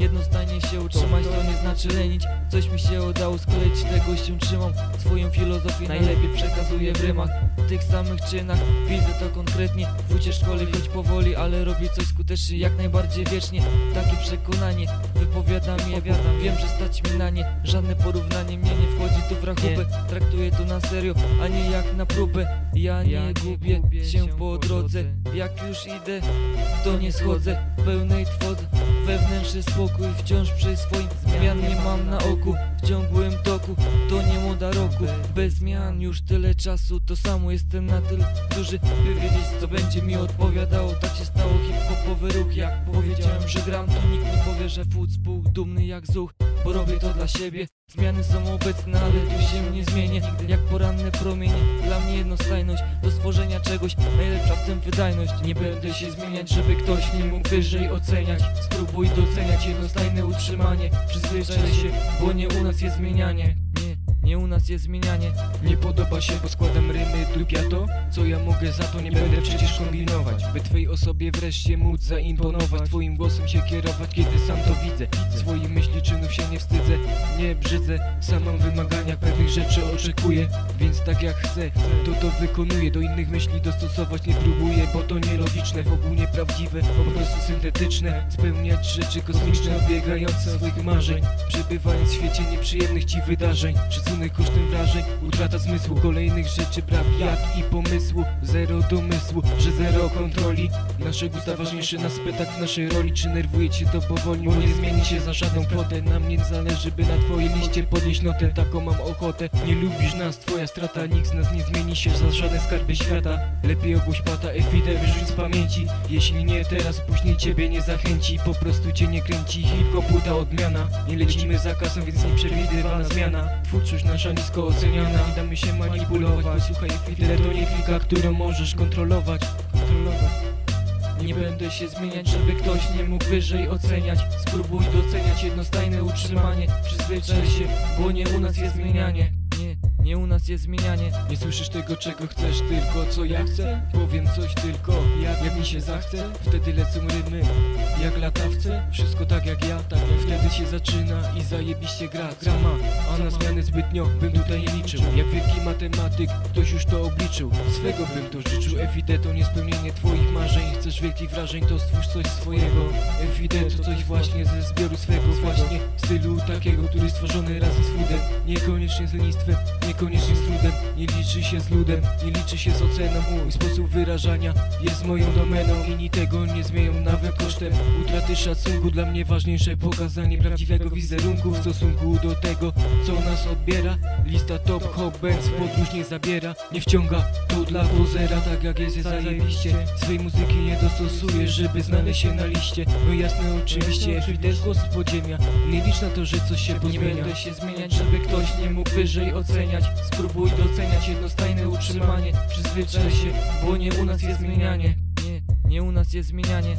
Jednostajnie się utrzymać to nie znaczy lenić. Coś mi się udało z kolei tego się trzymam. Swoją filozofię najlepiej przekazuję w rymach. W tych samych czynach widzę to konkretnie. W ucie szkole choć powoli, ale robię coś skutecznie Jak najbardziej wiecznie, takie przekonanie Wypowiadam je, wiem, że stać mi na nie. Żadne porównanie mnie nie wchodzi tu w rachubę. Traktuję to na serio, a nie jak na próbę. Ja nie gubię się po drodze. Jak już idę, to nie schodzę. W pełnej trwodze Wewnętrzny spokój wciąż przy swoim zmian nie mam na oku. W ciągłym toku to nie moda roku. Bez zmian już tyle czasu. To samo jestem na tyle duży By wiedzieć co będzie mi odpowiadało. Tak się stało hip-hopowy ruch Jak powiedziałem, że gram to nikt nie powie, że fut spół Dumny jak zuch, bo robię to dla siebie. Zmiany są obecne, ale tu się nie zmienię. Jak poranne promienie Dla mnie jednostajność do stworzenia czegoś Najlepsza w tym wydajność. Nie będę się zmieniać, żeby ktoś nie mógł wyżej oceniać. Spróbuj doceniać jednostajne utrzymanie Przyzwyczaj się, bo nie u nas jest zmienianie Nie, u nas jest zmienianie. Nie podoba się, bo składam rymy dupia to Co ja mogę za to, nie będę przecież kombinować. By twojej osobie wreszcie móc zaimponować. Twoim głosem się kierować, kiedy sam to widzę. Swoich myśli, czynów się nie wstydzę, nie brzydzę Sam mam wymagania, pewnych rzeczy oczekuję. Więc tak jak chcę, to to wykonuję. Do innych myśli dostosować nie próbuję Bo to nielogiczne, w ogóle nieprawdziwe Po prostu syntetyczne. Spełniać rzeczy kosmiczne, odbiegające swoich marzeń. Przebywając w świecie nieprzyjemnych ci wydarzeń. Szacunek kosztem wrażeń, utrata zmysłu Kolejnych rzeczy brak jak i pomysłu. Zero domysłu, że zero kontroli. Nasze gusta ważniejsze na spytach w naszej roli. Czy nerwuje cię to powoli, bo nie zmieni się za żadną kwotę Nam nie zależy, by na twojej liście podnieść notę. Taką mam ochotę, nie lubisz nas, twoja strata Nikt z nas nie zmieni się za żadne skarby świata. Lepiej ogłoś pata, efide wyrzuć z pamięci. Jeśli nie teraz, później ciebie nie zachęci. Po prostu cię nie kręci, hip-hopu ta odmiana. Nie lecimy za kasą, więc nieprzewidywalna zmiana. Twórczość nasza nisko oceniana. Nie damy się manipulować, posłuchaj efide To nie klika, którą możesz kontrolować. Kontrolować Nie będę się zmieniać, żeby ktoś nie mógł wyżej oceniać. Spróbuj doceniać jednostajne utrzymanie. Przyzwyczaj się, bo nie u nas jest zmienianie. Nie, nie u nas jest zmienianie. Nie słyszysz tego czego chcesz, tylko co ja chcę? Powiem coś tylko, mi się zachce Wtedy lecą rymy, jak latawce. Wszystko tak jak ja, tak wtedy się zaczyna I zajebiście gra, grama A na zmiany zbytnio bym tutaj nie liczył. Jak wielki matematyk, ktoś już to obliczył. Swego bym to życzył, FID to niespełnienie twoich marzeń. Chcesz wielkich wrażeń, to stwórz coś swojego. FID to coś właśnie ze zbioru swego. Właśnie stylu takiego, który stworzony razem z foodem Niekoniecznie z lenistwem, niekoniecznie z trudem. Nie liczy się z ludem, nie liczy się z oceną. Mój sposób wyrażania jest moją domeną Inni tego nie zmienią nawet kosztem. Utraty szacunku dla mnie ważniejsze Pokazanie prawdziwego wizerunku w stosunku do tego co nas odbiera. Lista top hop bands w podróż nie zabiera Nie wciąga to dla pozera tak jak jest, jest zajebiście. Swej muzyki nie dostosuję, żeby znaleźć się na liście. No jasne oczywiście, FID z głosu podziemia. Nie licz na to, że coś się Nie pozmienia. będę się zmieniać, żeby ktoś nie mógł wyżej oceniać. Spróbuj doceniać jednostajne utrzymanie. Przyzwyczaj się, bo nie u nas jest zmienianie. Nie, nie u nas jest zmienianie